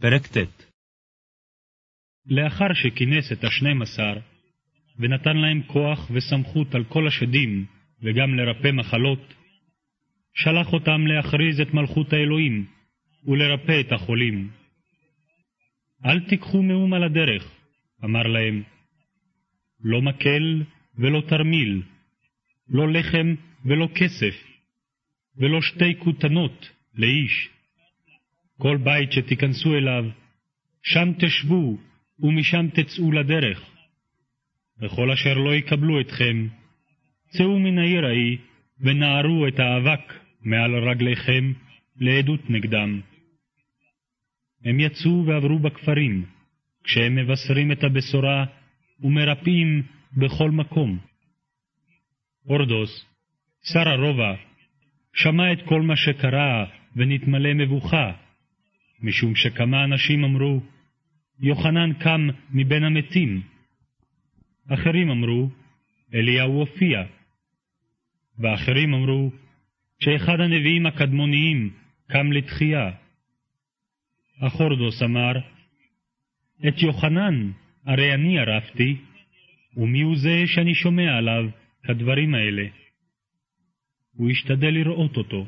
פרק ט' לאחר שכינס את השנים עשר, ונתן להם כוח וסמכות על כל השדים, וגם לרפא מחלות, שלח אותם להכריז את מלכות האלוהים, ולרפא את החולים. אל תיקחו מאום על הדרך, אמר להם, לא מקל ולא תרמיל, לא לחם ולא כסף, ולא שתי כותנות לאיש. כל בית שתיכנסו אליו, שם תשבו, ומשם תצאו לדרך. וכל אשר לא יקבלו אתכם, צאו מן העיר ההיא, ונערו את האבק מעל רגליכם לעדות נגדם. הם יצאו ועברו בכפרים, כשהם מבשרים את הבשורה ומרפאים בכל מקום. אורדוס, שר הרובע, שמע את כל מה שקרה ונתמלא מבוכה, משום שכמה אנשים אמרו, יוחנן קם מבין המתים. אחרים אמרו, אליהו הופיע. ואחרים אמרו, שאחד הנביאים הקדמוניים קם לתחייה. אחורדוס אמר, את יוחנן הרי אני ערפתי, ומי הוא זה שאני שומע עליו כדברים האלה? הוא השתדל לראות אותו.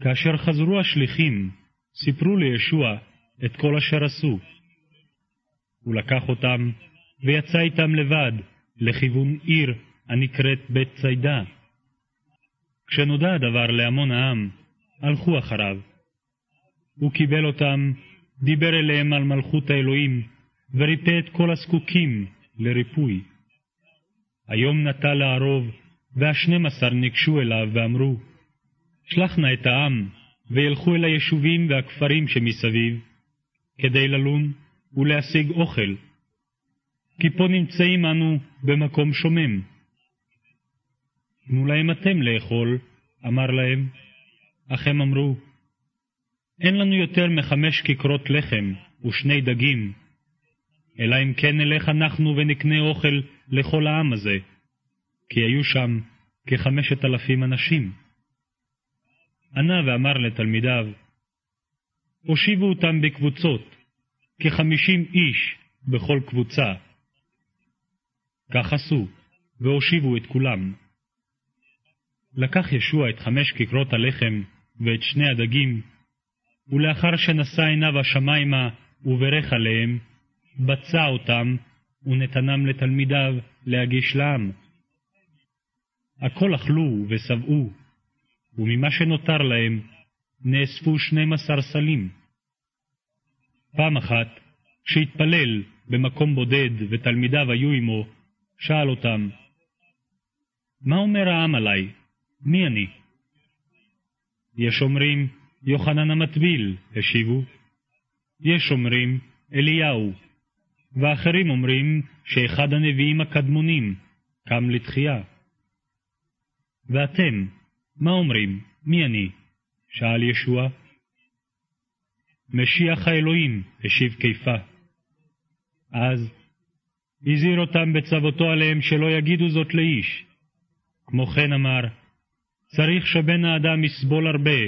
כאשר חזרו השליחים, סיפרו לישוע את כל אשר עשו. הוא לקח אותם ויצא איתם לבד לכיוון עיר הנקראת בית צידה. כשנודע הדבר להמון העם, הלכו אחריו. הוא קיבל אותם, דיבר אליהם על מלכות האלוהים, וריפא את כל הזקוקים לריפוי. היום נטה לערוב, והשנים עשר ניגשו אליו ואמרו, שלח נא את העם, וילכו אל היישובים והכפרים שמסביב, כדי ללון ולהשיג אוכל, כי פה נמצאים אנו במקום שומם. תנו להם אתם לאכול, אמר להם, אך הם אמרו, אין לנו יותר מחמש כיכרות לחם ושני דגים, אלא אם כן נלך אנחנו ונקנה אוכל לכל העם הזה, כי היו שם כחמשת אלפים אנשים. ענה ואמר לתלמידיו, הושיבו אותם בקבוצות, כחמישים איש בכל קבוצה. כך עשו, והושיבו את כולם. לקח ישוע את חמש כיכרות הלחם ואת שני הדגים, ולאחר שנשא עיניו השמיימה וברך עליהם, בצע אותם ונתנם לתלמידיו להגיש לעם. הכל אכלו ושבעו, וממה שנותר להם נאספו שנים עשר סלים. פעם אחת, כשהתפלל במקום בודד ותלמידיו היו עמו, שאל אותם, מה אומר העם עלי? מי אני? יש אומרים, יוחנן המטביל, השיבו. יש אומרים, אליהו. ואחרים אומרים שאחד הנביאים הקדמונים קם לתחייה. ואתם, מה אומרים? מי אני? שאל ישוע. משיח האלוהים, השיב קיפה. אז הזהיר אותם בצוותו עליהם שלא יגידו זאת לאיש. כמו כן אמר, צריך שבן האדם יסבול הרבה,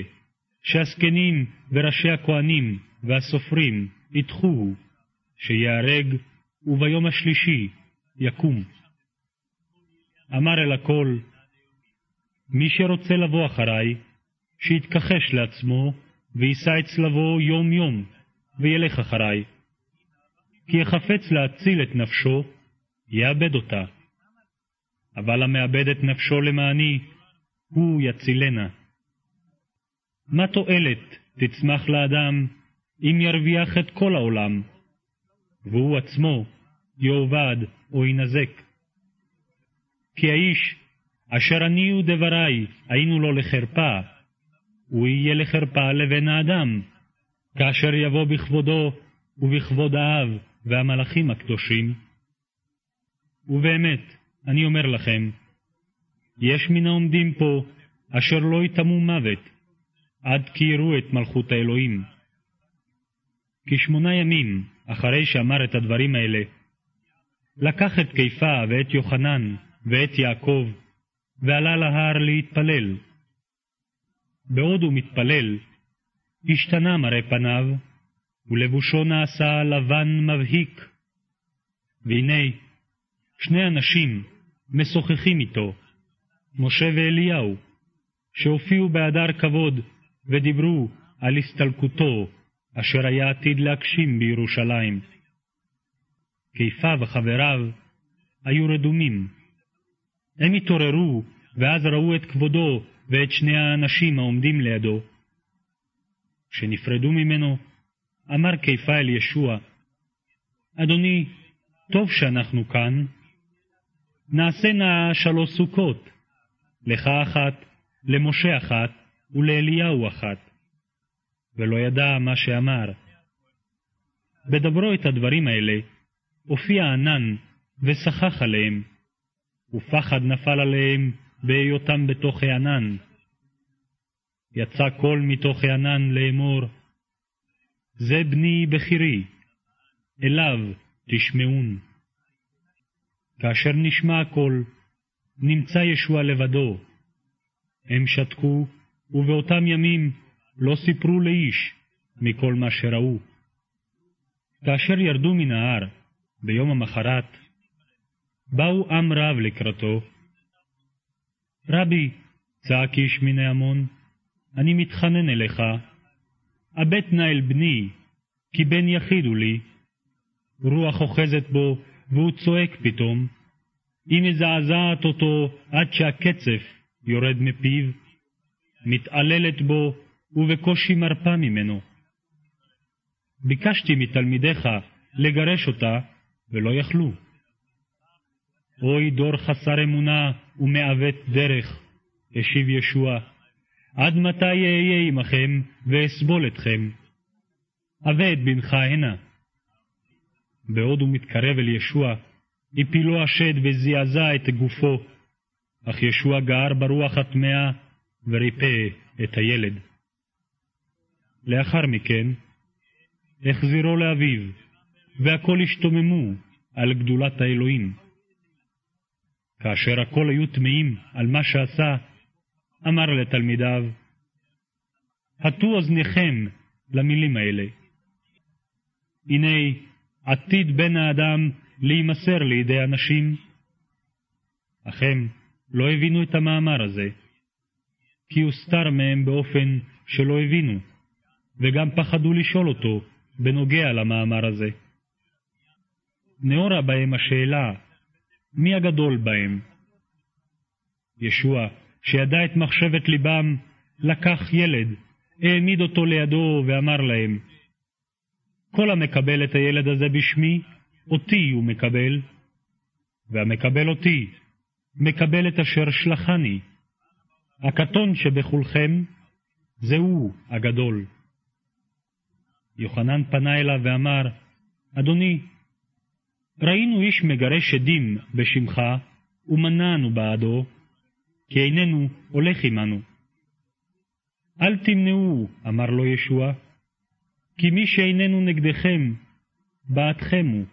שהזקנים וראשי הכהנים והסופרים ידחוהו, שיהרג, וביום השלישי יקום. אמר אל הכל, מי שרוצה לבוא אחריי, שיתכחש לעצמו, ויישא את צלבו יום-יום, וילך אחריי. כי יחפץ להציל את נפשו, יאבד אותה. אבל המאבד את נפשו למעני, הוא יצילנה. מה תועלת תצמח לאדם אם ירוויח את כל העולם, והוא עצמו יאבד או ינזק? כי האיש אשר אני ודברי היינו לו לחרפה, הוא יהיה לחרפה לבן האדם, כאשר יבוא בכבודו ובכבוד האב והמלאכים הקדושים. ובאמת, אני אומר לכם, יש מן העומדים פה אשר לא יטמאו מוות, עד כי יראו את מלכות האלוהים. כשמונה ימים אחרי שאמר את הדברים האלה, לקח את קיפה ואת יוחנן ואת יעקב, ועלה להר להתפלל. בעוד הוא מתפלל, השתנה מראה פניו, ולבושו נעשה לבן מבהיק. והנה, שני אנשים משוחחים איתו, משה ואליהו, שהופיעו בהדר כבוד ודיברו על הסתלקותו, אשר היה עתיד להגשים בירושלים. קיפה וחבריו היו רדומים. הם התעוררו, ואז ראו את כבודו ואת שני האנשים העומדים לידו. כשנפרדו ממנו, אמר קיפה אל ישוע, אדוני, טוב שאנחנו כאן. נעשה נא שלוש סוכות, לך אחת, למשה אחת ולאליהו אחת. ולא ידע מה שאמר. בדברו את הדברים האלה, הופיע ענן ושחח עליהם, ופחד נפל עליהם בהיותם בתוך הענן. יצא קול מתוך הענן לאמור, זה בני בחירי, אליו תשמעון. כאשר נשמע הקול, נמצא ישוע לבדו. הם שתקו, ובאותם ימים לא סיפרו לאיש מכל מה שראו. כאשר ירדו מן ההר ביום המחרת, באו עם רב לקראתו. רבי, צעק איש מן ההמון, אני מתחנן אליך, הבט נא אל בני, כי בן יחיד הוא לי. רוח אוחזת בו, והוא צועק פתאום. היא מזעזעת אותו עד שהקצף יורד מפיו, מתעללת בו, ובקושי מרפה ממנו. ביקשתי מתלמידיך לגרש אותה, ולא יכלו. אוי דור חסר אמונה ומעוות דרך, השיב ישוע, עד מתי אהיה עמכם ואסבול אתכם? הבא את בנך הנה. בעוד הוא מתקרב אל ישוע, הפילו השד וזעזע את גופו, אך ישוע גער ברוח הטמאה וריפא את הילד. לאחר מכן, החזירו לאביו, והכל השתוממו על גדולת האלוהים. כאשר הכל היו טמאים על מה שעשה, אמר לתלמידיו, הטו אוזניכם למילים האלה. הנה, עתיד בן האדם להימסר לידי אנשים. אך הם לא הבינו את המאמר הזה, כי הוסתר מהם באופן שלא הבינו, וגם פחדו לשאול אותו בנוגע למאמר הזה. נאורה בהם השאלה, מי הגדול בהם? ישוע, שידע את מחשבת ליבם, לקח ילד, העמיד אותו לידו ואמר להם, כל המקבל את הילד הזה בשמי, אותי הוא מקבל, והמקבל אותי, מקבל את אשר שלחני. הקטון שבכולכם, זהו הגדול. יוחנן פנה אליו ואמר, אדוני, ראינו איש מגרש עדים בשמך, ומנענו בעדו, כי איננו הולך עמנו. אל תמנעו, אמר לו ישוע, כי מי שאיננו נגדכם, בעדכם הוא.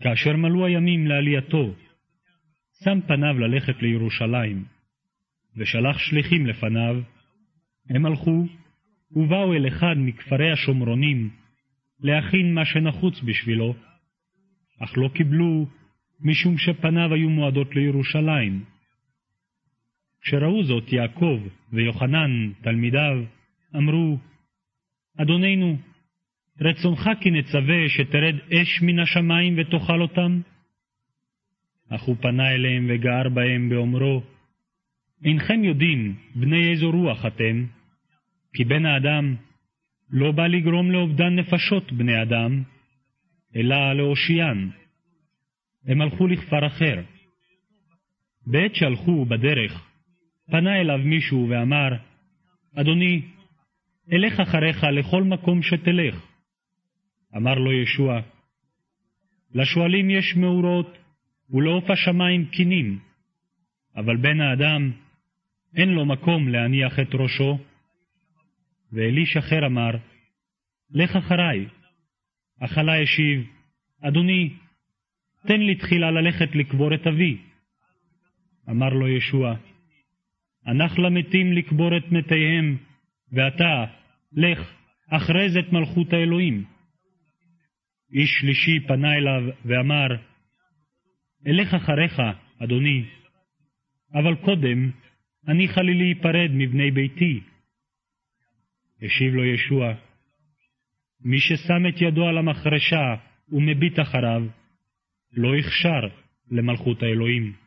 כאשר מלאו הימים לעלייתו, שם פניו ללכת לירושלים, ושלח שליחים לפניו, הם הלכו, ובאו אל אחד מכפרי השומרונים, להכין מה שנחוץ בשבילו, אך לא קיבלו, משום שפניו היו מועדות לירושלים. כשראו זאת יעקב ויוחנן, תלמידיו, אמרו, אדוננו, רצונך כי נצווה שתרד אש מן השמיים ותאכל אותם? אך הוא פנה אליהם וגער בהם באומרו, אינכם יודעים בני איזו רוח אתם, כי בן האדם לא בא לגרום לאובדן נפשות בני אדם, אלא להושיען. הם הלכו לכפר אחר. בעת שהלכו בדרך, פנה אליו מישהו ואמר, אדוני, אלך אחריך לכל מקום שתלך. אמר לו ישוע, לשועלים יש מאורות, ולעוף השמיים קינים, אבל בן האדם, אין לו מקום להניח את ראשו. ואליש אחר אמר, לך אחריי. החלה השיב, אדוני, תן לי תחילה ללכת לקבור את אבי. אמר לו ישוע, הנח למתים לקבור את מתיהם, ואתה, לך, אחרז את מלכות האלוהים. איש שלישי פנה אליו ואמר, אלך אחריך, אדוני, אבל קודם אני חלילי להיפרד מבני ביתי. השיב לו ישוע, מי ששם את ידו על המחרשה ומביט אחריו, לא יכשר למלכות האלוהים.